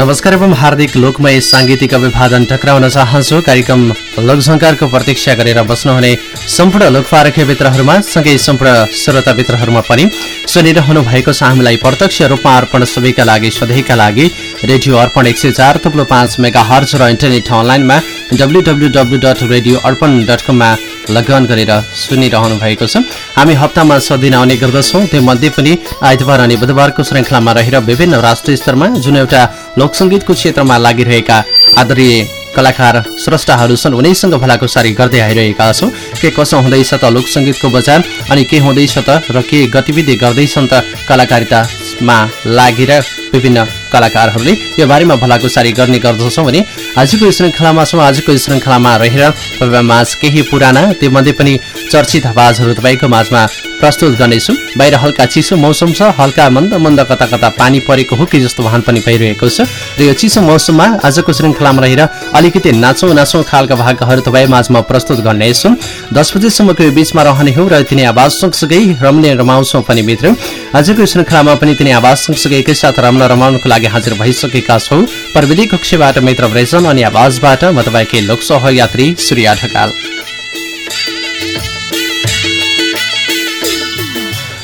नमस्कार एवं हार्दिक लोकमय साङ्गीतिक अभिवादन टक्राउन चाहन्छु। कार्यक्रम लोकसङ्कारको प्रतीक्षा गरेर बस्नुहुने सम्पूर्ण लोकपारकीय मित्रहरूमा सँगै सम्पूर्ण श्रोता मित्रहरूमा पनि। सुनिरहनु भएको छ हामीलाई प्रत्यक्ष रूपमा अर्पण सबैका लागि सधैँका लागि रेडियो अर्पण एक सय चार थुप्रो पाँच मेगा हर्च र इन्टरनेट अनलाइनमा W W W dot radio Arpan dot कममा लगन गरेर सुनिरहनु भएको छ। हामी हप्तामा सदिन आउने गर्दछौँ। त्यो मध्ये पनि आइतबार अनि बुधबारको श्रृङ्खलामा रहेर विभिन्न राष्ट्रिय स्तरमा जुन एउटा लोकसङ्गीतको क्षेत्रमा लागिरहेका आदरणीय कलाकार स्रष्टाहरू छन् उनीसँग भलाकुसारी गर्दै आइरहेका छौँ। के कसो हुँदैछ त लोकसङ्गीतको बजार? अनि के हुँदैछ त र के गतिविधि गर्दैछन् त कलाकारितामा लागेर विभिन्न कलाकारहरूले यो बारेमा भलाकुसारी गर्ने गर्दछौँ भने आजको श्रृङ्खलामा छौँ। आजको श्रृङ्खलामा रहेर माझ केही पुराना त्योमध्ये पनि चर्चित आवाजहरू तपाईँको माझमा प्रस्तुत गर्नेछु। बाहिर हल्का चिसो मौसम छ हल्का मन्द मन्द कता कता पानी परेको हो कि जस्तो भान पनि भइरहेको छ। र यो चिसो मौसममा आजको श्रृङ्खलामा रहेर अलिकति नाचौँ नाचौँ खालका भागहरू तपाईँ माझमा प्रस्तुत गर्नेछु। दस बजेसम्मको यो बिचमा रहने हो र तिनी आवाज सँगसँगै रम्ने रमाउँछौँ पनि मित्र। आजको श्रृङ्खलामा पनि तिनी आवाज सँगसँगै एकैसाथ रम्न रमाउनुको लागि हाजिर भइसकेका छौँ। प्रविधि कक्षबाट मित्र ब्रेजन अनि आवाजबाट म तपाईँकै लोकसह यात्री सूर्य ढकाल।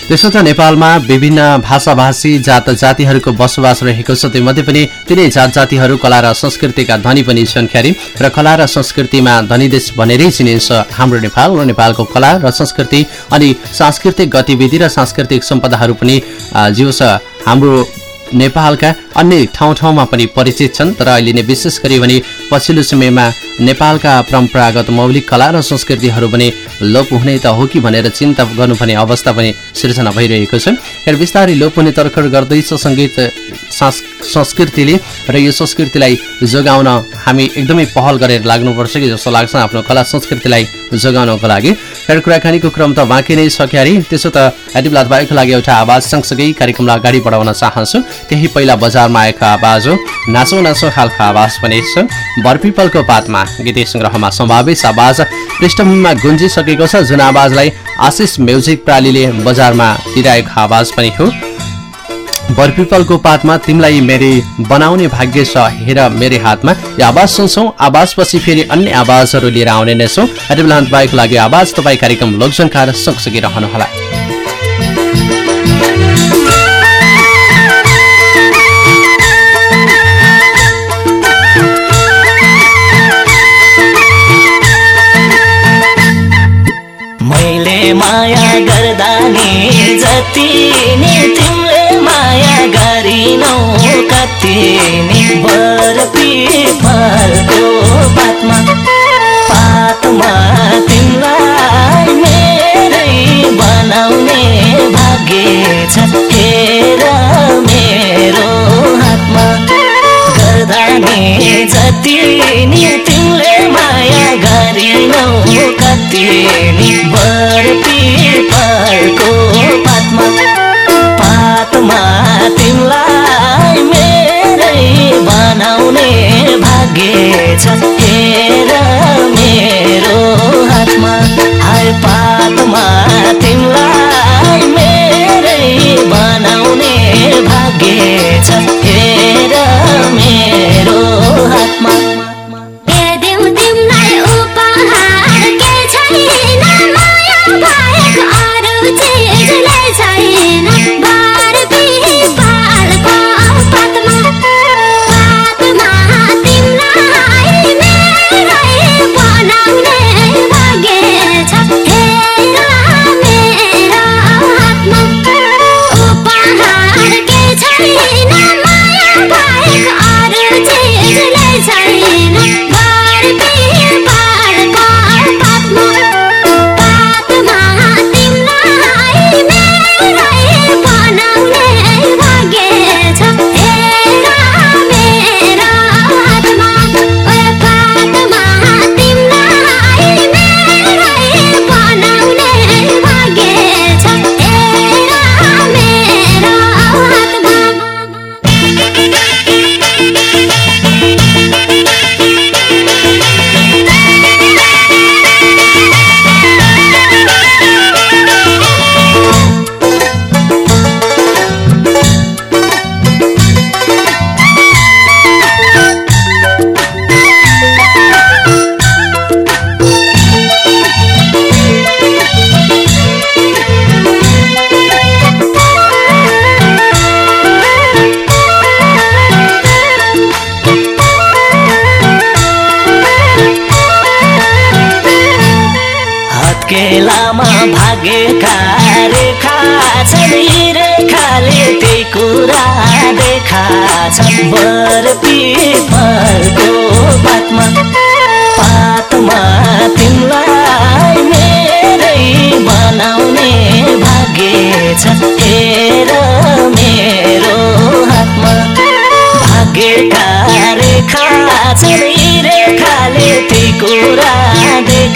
त्यसो त नेपालमा विभिन्न भाषाभाषी जात जातिहरूको बसोबास रहेको छ। त्योमध्ये पनि तिनै जात जातिहरू कला र संस्कृतिका धनी पनि छन् ख्यारी। र कला र संस्कृतिमा धनी देश भनेरै चिनिन्छ हाम्रो नेपाल र नेपालको कला र संस्कृति अनि सांस्कृतिक गतिविधि र सांस्कृतिक सम्पदाहरू पनि जियोस् हाम्रो नेपालका। अन्य ठाउँ ठाउँमा पनि परिचित छन् तर अहिले नै विशेष गरी भने पछिल्लो समयमा नेपालका परम्परागत मौलिक कला र संस्कृतिहरू पनि लोप हुने त हो कि भनेर चिन्ता गर्नुपर्ने अवस्था पनि सिर्जना भइरहेको छ। र बिस्तारै लोप हुने तर्खर गर्दैछ सङ्गीत संस्कृतिले र यो संस्कृतिलाई जोगाउन हामी एकदमै पहल गरेर लाग्नुपर्छ कि जस्तो लाग्छ आफ्नो कला संस्कृतिलाई जोगाउनको लागि। र कुराकानीको क्रम त बाँकी नै सक्यारी त्यसो त एडिबला तपाईँको लागि एउटा आवाज सँगसँगै कार्यक्रमलाई अगाडि बढाउन चाहन्छु। त्यही पहिला बजारमा आएको आवाज हो। नाचौँ नाचौँ खालको आवाज पनि छ। बरपिपलको पातमा गीत सङ्ग्रहमा समावेश आवाज पृष्ठभूमिमा गुन्जिसकेको छ जुन आवाजलाई आशिष म्युजिक प्रालीले बजारमा दिइरहेको आवाज पनि हो। बरपिपलको पातमा तिमीलाई मेरे बनाउने भाग्य छ हेर मेरै हातमा। यो आवाज सुन्छौँ आवाजपछि फेरि अन्य आवाजहरू लिएर आउने नै छौँ। तपाईँको लागि आवाज तपाईँ कार्यक्रम लोकसङ्कार सँगसँगै रहनुहोला। माया गर्दा नि जति नि तिमीले माया गरिनौ कति नि बर पिपलको पातमा पातमा तिमीलाई मेरै बनाउने भाग्य छ मेरो हातमा। गर्दा नि जति नि तिमीले माया गरिनौ कति नि बर पिपलको पातमा। पातमा तिमीलाई मेरै बनाउने भाग्य छ हेर मेरो हातमा। हाय पातमा तिमीलाई मेरै बनाउने भाग्य छ हेर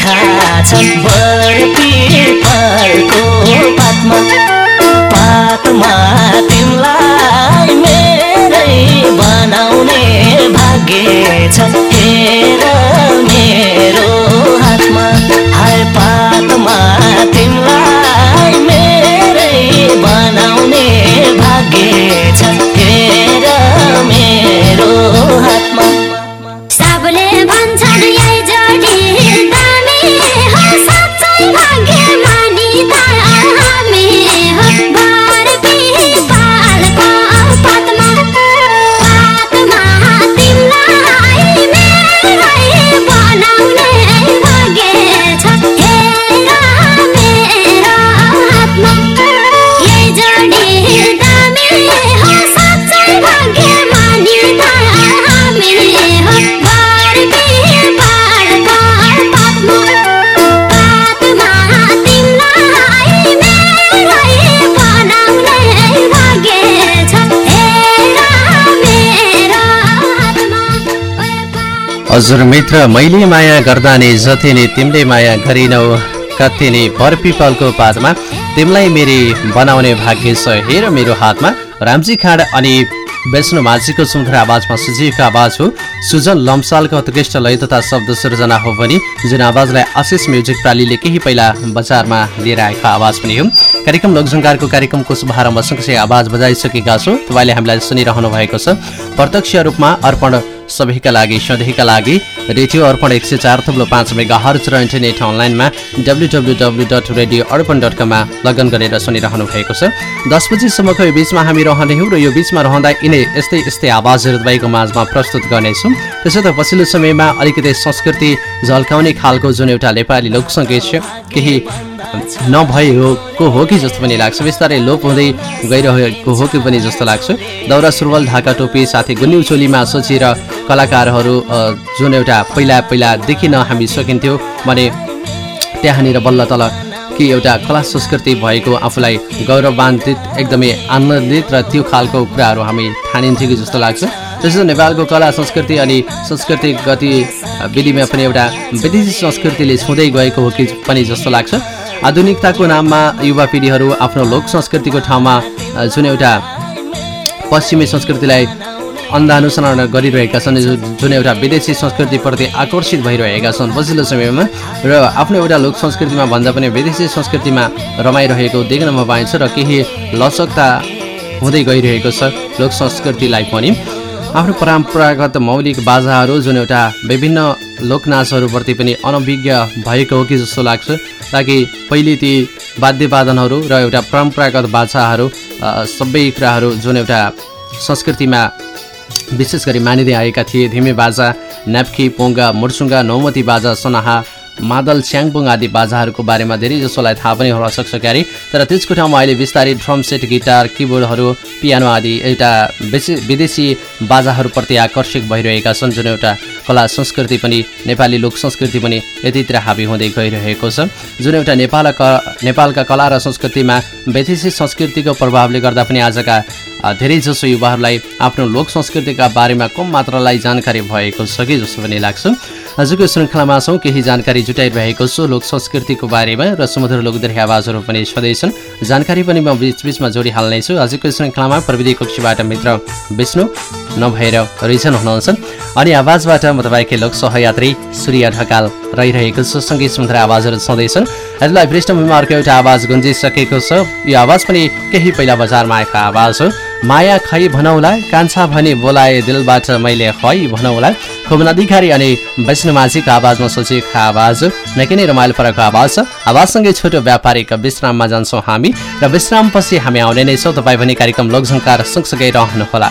देखा छन् बर पिपलको पातमा। पातमा तिमीलाई मेरै बनाउने भाग्य छ हजुर मित्र मैले माया गर्दा नि जति नि तिमीले माया गरिनौ कति नि बरपिपलको पातमा तिमीलाई मेरी बनाउने भाग्य छ। हेर मेरो हातमा रामजी खाँड अनि वैष्णु माझीको सुन्दर आवाजमा सुजीको आवाज हो। सुजन लम्सालको उत्कृष्ट लय तथा शब्द सृजना हो भने जुन आवाजलाई आशिष म्युजिक प्रालीले केही पहिला बजारमा लिएर आएको आवाज पनि हो। कार्यक्रम लोकसङ्कारको कार्यक्रमको शुभारम्भ सँगसँगै आवाज बजाइसकेका छौँ। तपाईँले हामीलाई सुनिरहनु भएको छ। प्रत्यक्ष रूपमा अर्पण सबैका लागि सधैँका लागि रेडियो अर्पण एक सय चार थुप्रो पाँच मेगा हर्च र इन्टरनेट अनलाइनमा W W W dot radio Arpan dot कममा लगन गरेर सुनिरहनु भएको छ। दस बजीसम्मको यो बिचमा हामी रहने हौँ र यो बिचमा रहँदा यिनै यस्तै यस्तै आवाजहरू तपाईँको माझमा प्रस्तुत गर्नेछौँ। त्यसो त पछिल्लो समयमा अलिकति संस्कृति झल्काउने खालको जुन एउटा नेपाली लोकसङ्गीत छ केही नभएको हो कि जस्तो पनि लाग्छ। बिस्तारै लोप हुँदै गइरहेको हो कि पनि जस्तो लाग्छ। दौरा सुरुवाल ढाका टोपी साथै गुन्यु चोलीमा सोचेर कलाकारहरू जुन एउटा पहिला पहिला देखिन हामी सकिन्थ्यो भने त्यहाँनिर बल्ल तल कि एउटा कला संस्कृति भएको आफूलाई गौरवान्वित एकदमै आनन्दित र त्यो खालको कुराहरू हामी ठानिन्थ्यो कि जस्तो लाग्छ। त्यसो नेपालको कला संस्कृति अनि सांस्कृतिक गतिविधिमा पनि एउटा विदेशी संस्कृतिले छुँदै गएको हो कि पनि जस्तो लाग्छ। आधुनिकताको नाममा युवा पिँढीहरू आफ्नो लोक संस्कृतिको ठाउँमा जुन एउटा पश्चिमी संस्कृतिलाई अन्धानुसरण गरिरहेका छन्। जुन एउटा विदेशी संस्कृतिप्रति आकर्षित भइरहेका छन् पछिल्लो समयमा र आफ्नो एउटा लोक संस्कृतिमा भन्दा पनि विदेशी संस्कृतिमा रमाइरहेको देख्नमा पाइन्छ र केही लचकता हुँदै गइरहेको छ लोक संस्कृतिलाई पनि। आफ्नो परम्परागत मौलिक बाजाहरू जुन एउटा विभिन्न लोकनाचहरूप्रति पनि अनभिज्ञ भएको हो कि जस्तो लाग्छ ताकि पहिले ती वाद्यवादनहरू र एउटा परम्परागत बाजाहरू सबै कुराहरू जुन एउटा संस्कृतिमा विशेष गरी मानिँदै आएका थिए धिमे बाजा न्याप्की पोङ्गा मुर्सुङ्गा नौमती बाजा सनाहा मादल च्याङपुङ आदि बाजाहरूको बारेमा धेरै जसोलाई थाहा पनि हुन सक्छ क्यारे। तर त्यसको ठाउँमा अहिले बिस्तारै ड्रम सेट गिटार किबोर्डहरू पियानो आदि एउटा विदेशी बाजाहरूप्रति आकर्षित भइरहेका छन् जुन एउटा कला संस्कृति पनि नेपाली लोक संस्कृति पनि यतितिर हाबी हुँदै गइरहेको छ। जुन एउटा नेपाल नेपालका कला र संस्कृतिमा विदेशी संस्कृतिको प्रभावले गर्दा पनि आजका धेरैजसो युवाहरूलाई आफ्नो लोक संस्कृतिका बारेमा कम मात्रालाई जानकारी भएको छ कि जस्तो पनि लाग्छ। आजको श्रृङ्खलामा छौँ केही जानकारी जुटाइरहेको छु लोक संस्कृतिको बारेमा र समुद्र लोकदरी आवाजहरू पनि छँदैछन्। जानकारी पनि म बिचबिचमा जोडिहाल्ने छु। आजको श्रृङ्खलामा प्रविधि कक्षीबाट मित्र विष्णु नभएर रिजन हुनुहुन्छ। अनि आवाजबाट म तपाईँकै लोक सहयात्री सूर्य ढकाल। रहिरहेको छु। सङ्गीत सुन्दर आवाजहरू छँदैछन् हजुरलाई पृष्ठभूमिमा अर्को एउटा आवाज गुन्जिसकेको छ। यो आवाज पनि केही पहिला बजारमा आएको आवाज हो माया खै भनौला कान्छा भनी बोलाए दिलबाट मैले खै भनौला। खुब नदीखारी अनि वैष्णु माझीको आवाजमा सोचेको आवाज निकै नै रमाइलो परेको आवाज छ। आवाजसँगै छोटो व्यापारिक विश्राममा जान्छौँ हामी र विश्रामपछि हामी आउने नै छौँ। तपाईँ पनि कार्यक्रम लोकसङ्कार सँगसँगै रहनुहोला।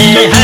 है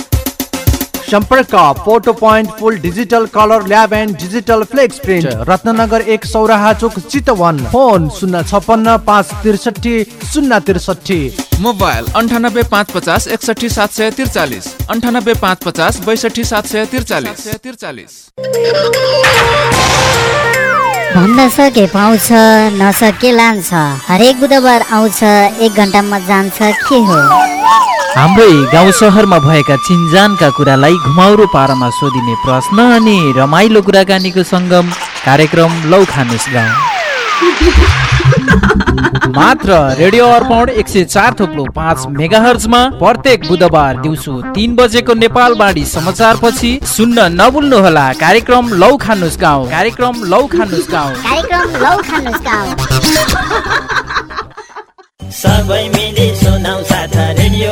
सम्पर्क photo point full digital colour lab and digital flex print Ratnanagar एक सौराहा चोक चितवन। फोन शून्य छपन्न पाँच त्रिसठी शून्य त्रिसठी। मोबाइल अन्ठानब्बे पाँच पचास एकसठी सात सय त्रिचालिस। अन्ठानब्बे पाँच पचास बैसठी सात सय त्रिचालिस। त्रिचालिस भन्दछ के पाउँछ नसके लान्छ। हरेक बुधबार आउँछ एक घन्टामा जान्छ के हो? हाम्रै गाउँ सहरमा भएका चिन्जानका कुरालाई घुमाउरो पारामा सोधिने प्रश्न अनि रमाइलो कुराकानीको सङ्गम कार्यक्रम लौ खानुस् गाउँ। मात्र रेडियो अर्पण एक सय चार थोप्लो पाँच मेगा हर्जमा प्रत्येक बुधबार दिउँसो तिन बजेको नेपाल बाढी समाचार पछि सुन्न नभुल्नुहोला कार्यक्रम लौ खानुस् गाउँ। कार्यक्रम लौ खानुस् गाउँ। कार्यक्रम लौ खानुस् गाउँ। सबै मिली सुनाउ साथ रेडियो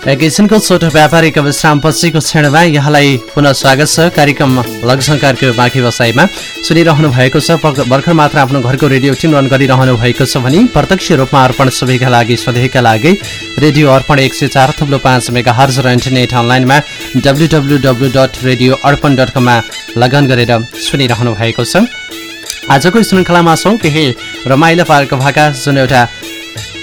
एकैछिनको छोटो व्यापारिक विश्राम पछिको क्षणमा यहाँलाई पुनः स्वागत छ। कार्यक्रम लघुसङ्कारको बाँकी बसाइमा सुनिरहनु भएको छ। भर्खर मात्र आफ्नो घरको रेडियो ट्युन रन गरिरहनु भएको छ भने प्रत्यक्ष रूपमा अर्पण सबैका लागि सधैँका लागि रेडियो अर्पण एक सय चार थुप्लो पाँच मेगा हर्ज र इन्टरनेट अनलाइनमा W W W dot radio Arpan dot कममा लगन गरेर सुनिरहनु भएको छ। आजको श्रृङ्खलामा छौँ केही रमाइलो पार्क भाका जुन एउटा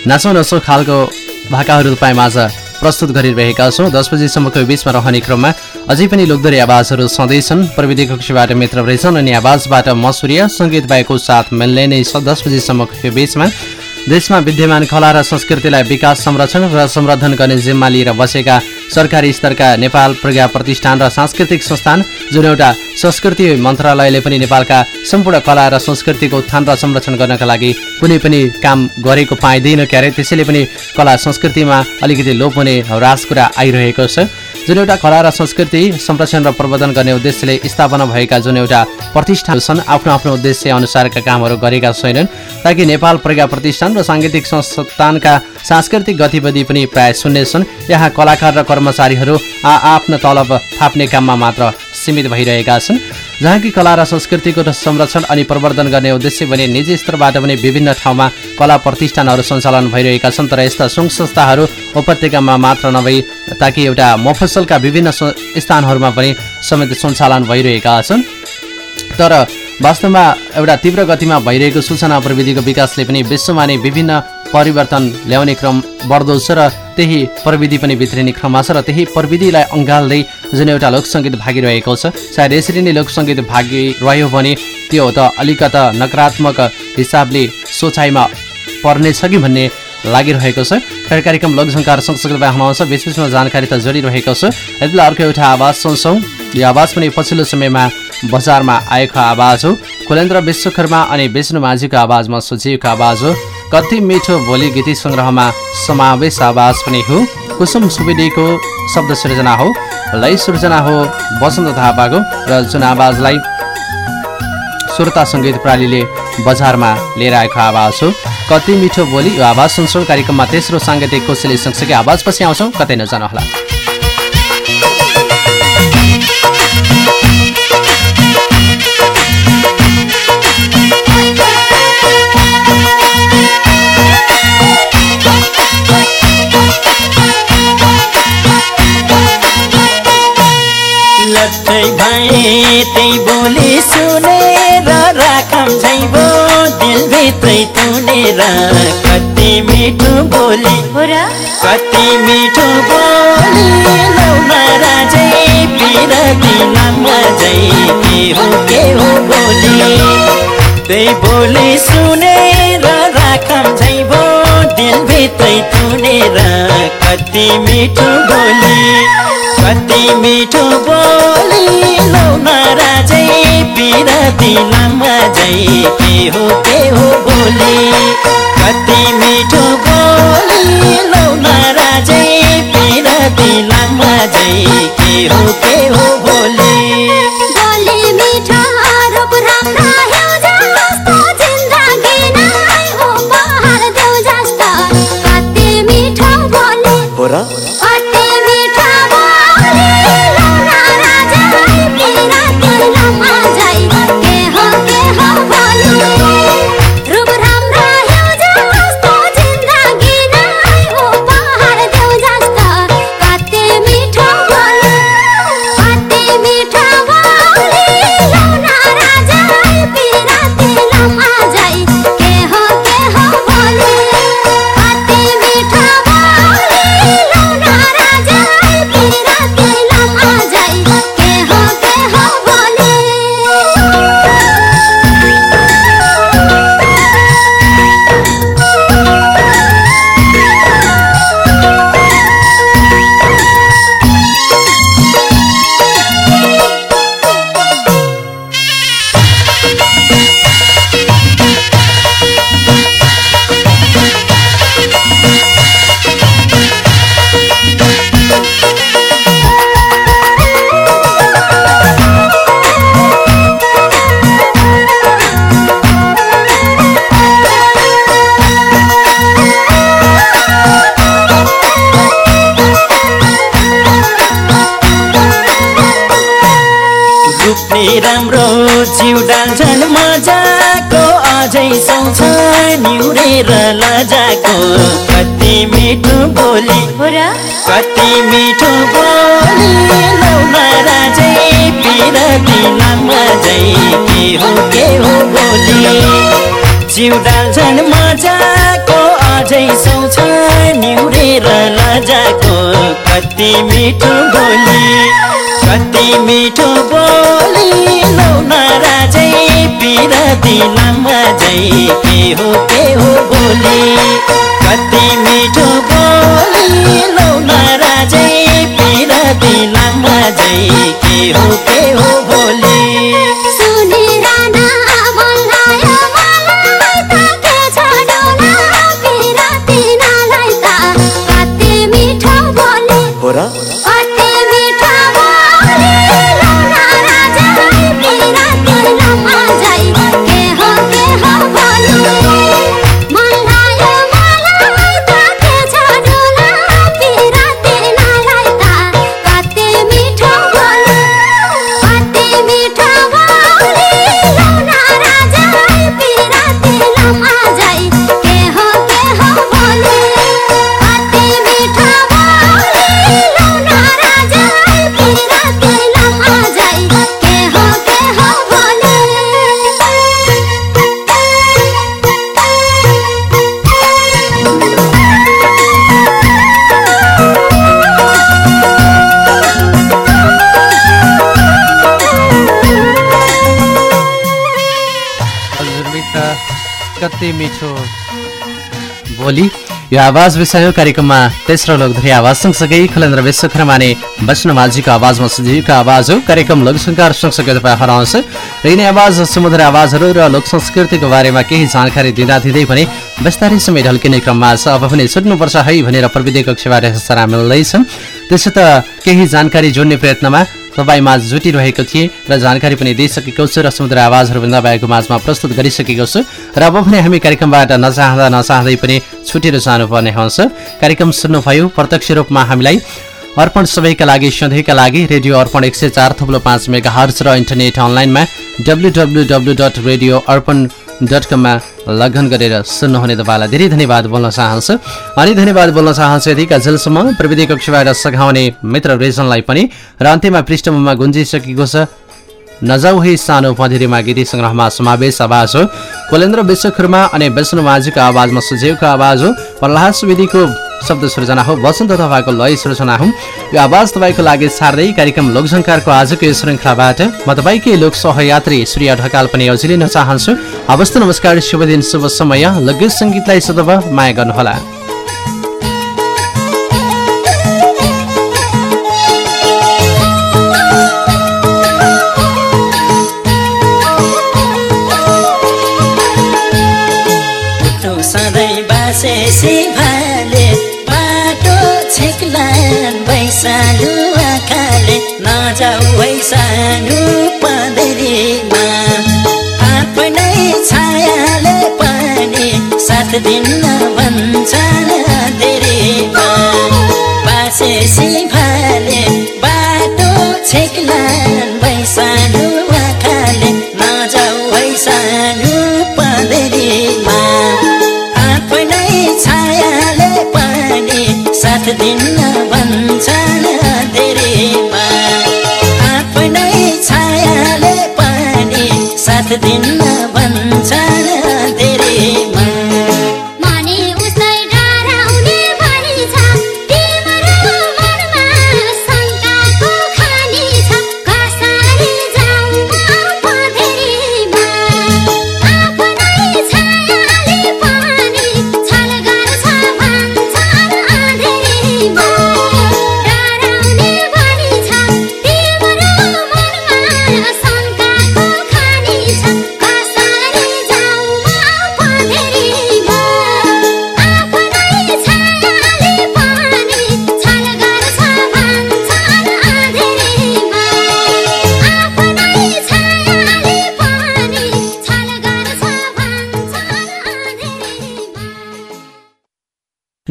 नाचौँ नचौँ खालको भाकाहरू तपाईँमाझ प्रस्तुत गरिरहेका छौँ। दस बजीसम्मको बिचमा रहने क्रममा अझै पनि लोकदरी आवाजहरू छँदैछन्। प्रविधि कक्षबाट मित्र रहेछन् अनि आवाजबाट मसुरिया सङ्गीत बाहेकको साथ मिल्ने नै छ दस बजीसम्मको बिचमा। देशमा विद्यमान कला र संस्कृतिलाई विकास संरक्षण र संवर्धन गर्ने जिम्मा लिएर बसेका सरकारी स्तरका नेपाल प्रज्ञा प्रतिष्ठान र सांस्कृतिक संस्थान जुन एउटा संस्कृति मन्त्रालयले पनि नेपालका सम्पूर्ण कला र संस्कृतिको उत्थान र संरक्षण गर्नका लागि कुनै पनि काम गरेको पाइँदैन क्यारे। त्यसैले पनि कला संस्कृतिमा अलिकति लोप हुने ह्रास कुरा आइरहेको छ। जुन एउटा कला र संस्कृति संरक्षण र प्रवर्धन गर्ने उद्देश्यले स्थापना भएका जुन एउटा प्रतिष्ठान छन् आफ्नो आफ्नो उद्देश्य अनुसारका कामहरू गरेका छैनन् ताकि नेपाल प्रज्ञा प्रतिष्ठान र साङ्गीतिक संस्थानका सांस्कृतिक गतिविधि पनि प्राय शून्य छन् यहाँ कलाकार र कर्मचारीहरू आ आफ्नो तलब थाप्ने काममा मात्र सीमित भइरहेका छन्। जहाँ कि कला र संस्कृतिको संरक्षण अनि प्रवर्धन गर्ने उद्देश्य भने निजी स्तरबाट पनि विभिन्न ठाउँमा कला प्रतिष्ठानहरू सञ्चालन भइरहेका छन् तर यस्ता सङ्घ संस्थाहरू उपत्यकामा मात्र नभई ताकि एउटा मफसलका विभिन्न स्थानहरूमा पनि समेत सञ्चालन भइरहेका छन्। तर वास्तवमा एउटा तीव्र गतिमा भइरहेको सूचना प्रविधिको विकासले पनि विश्वमा नै विभिन्न परिवर्तन ल्याउने क्रम बढ्दो छ र त्यही प्रविधि पनि भित्रिने क्रममा छ र त्यही प्रविधिलाई अँगाल्दै जुन एउटा लोकसङ्गीत भागिरहेको छ सायद यसरी नै लोकसङ्गीत भागिरह्यो भने त्यो त अलिकता नकारात्मक हिसाबले सोचाइमा पर्नेछ कि भन्ने लागिरहेको छ। कार्यक्रम लोकसङ्कार सँगसँगै हुनुहुन्छ बिचबिचमा जानकारी त जोडिरहेको छ। यति बेला अर्को एउटा आवाज सुन्छौँ। यो आवाज पनि पछिल्लो समयमा बजारमा आएको आवाज हो। कुलेन्द्र विश्वकर्मा अनि विष्णु माझीको आवाजमा सुझिएको आवाज हो। कति मिठो भोलि गीत सङ्ग्रहमा समावेश आवाज पनि हो। कुसुम सुवेदीको शब्द सृजना हो। लय सृजना हो वसन्त थापाको र जुन आवाजलाई सुरता सङ्गीत प्रणालीले बजारमा लिएर आएको आवाज हो। कति मिठो बोली यो आवाज सुन्छौँ कार्यक्रममा तेस्रो साङ्गीतिक कोसेली सँगसँगै आवाजपछि आउँछौँ। कतै नजानुहोला लट्टै भए त्यही बोली सुनेर राखम झैबो दिलभित्रै तुनेर कति मिठो बोली। कति मिठो बोली। लौमा राजै पिरती नाममा जै के हो के हो बोली। त्यही बोली सुनेर राखम झैबो दिलभित्रै तुनेर कति मिठो बोली कति मिठो बोली। लौन राजै पिरती लामा जै के हो के हो बोली। कति मिठो बोली लौन राजै पिरती लामा जै के हो के हो बोली। बोली मिठो निउरेर लजाको कति मिठो बोली कति मिठो बोली। राजै पिरती लामा जै के हो के हो बोली। जिउ डाल्छन् मजाको अझै सुन्छ निउरेर लजाको कति मिठो बोली। कति मिठो बोली लौना राजै पिरती लामा जै के हो के हो बोली। कति मिठो बोली लौना राजै पिरती लामा जै के हो के हो बोली। मिठो। बोली यो आवाज विषय कार्यक्रममा तेस्रो लोकधरी आवाज सँगसँगै खलेन्द्र विश्वकर्माने वैष्णव माझीको आवाजमा सजीवको आवाज हो। कार्यक्रम लोकसङ्कार सँगसँगै तपाईँ हराउँछ। र यिनै आवाज सुमधुर आवाजहरू र लोक संस्कृतिको बारेमा केही जानकारी दिँदा दिँदै भने बिस्तारै समय ढल्किने क्रममा छ अब पनि छुट्नुपर्छ है भनेर प्रविधि कक्षबाट सरा मिल्दैछन्। त्यसो त केही जानकारी जोड्ने प्रयत्नमा तपाईँ माझ जुटिरहेको थिएँ र जानकारी पनि दिइसकेको छु र समुद्र आवाजहरू तपाईँको माझमा प्रस्तुत गरिसकेको छु। र अब पनि हामी कार्यक्रमबाट नचाहँदा नचाहँदै पनि छुटेर जानुपर्ने हुन्छ। कार्यक्रम सुन्नुभयो। प्रत्यक्ष रूपमा हामीलाई अर्पण सबैका लागि सधैँका लागि रेडियो अर्पण एक सय चार थप्लो पाँच मेगा हर्च र इन्टरनेट अनलाइनमा W W W dot radio Arpan dot कममा लगन गरेर सुन्नुहुने तपाईँलाई धेरै धन्यवाद बोल्न चाहन्छु। अनि धन्यवाद बोल्न चाहन्छु यतिका जेलसम्म प्रविधि कक्षबाट सघाउने मित्र रेजनलाई पनि। र अन्त्यमा पृष्ठभूमिमा गुन्जिसकेको छ नजाउ है सानो पँधेरीमा गीती सङ्ग्रहमा समावेश आवाज हो। कोलेन्द्र विश्वकर्मा अनि विष्णु माझीको आवाजमा सुझेवको आवाज हो। प्रहलाद सुवेदीको शब्द सृजना हो। वसन्त तपाईँको लय सृजना हुँ। यो आवाज तपाईँको लागि सार्दै कार्यक्रम लोकसङ्कारको आजको यो श्रृङ्खलाबाट। म तपाईँकै लोक सहयात्री सूर्य ढकाल पनि अझै लिन चाहन्छु। हवस् नमस्कार शुभ दिन शुभ समय। लोकगीत सङ्गीतलाई सदैव माया गर्नुहोला। भैसालु आँखाले नजाऊ है सानो पँधेरीमा। आफ्नै छायाले पनि साथ दिन्न भन्छन्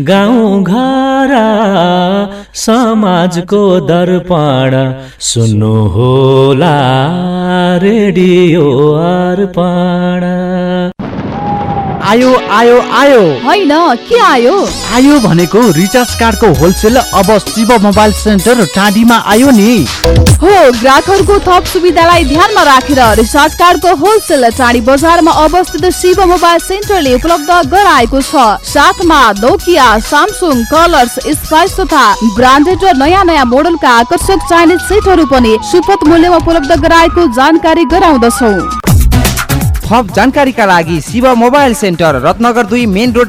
गाउँ घर समाजको दर्पण सुन्नु होला रेडियो अर्पण। आयो आयो आयो। होइन के आयो? आयो भनेको रिचार्ज कार्डको होलसेल अब शिव मोबाइल सेन्टर टाँडीमा आयो नि। हो ग्राहकहरूको थप सुविधालाई ध्यानमा राखेर रिचार्ज कार्डको होलसेल चाँडी बजारमा अवस्थित शिव मोबाइल सेन्टरले उपलब्ध गराएको छ। साथमा नोकिया सामसुङ कलर्स स्पाइस तथा ब्रान्डेड र नयाँ नयाँ मोडलका आकर्षक चाइनिज सेटहरू पनि सुपथ मूल्यमा उपलब्ध गराएको जानकारी गराउँदछौ। थप जानकारीका लागि शिव मोबाइल सेन्टर रत्नगर दुई मेन रोड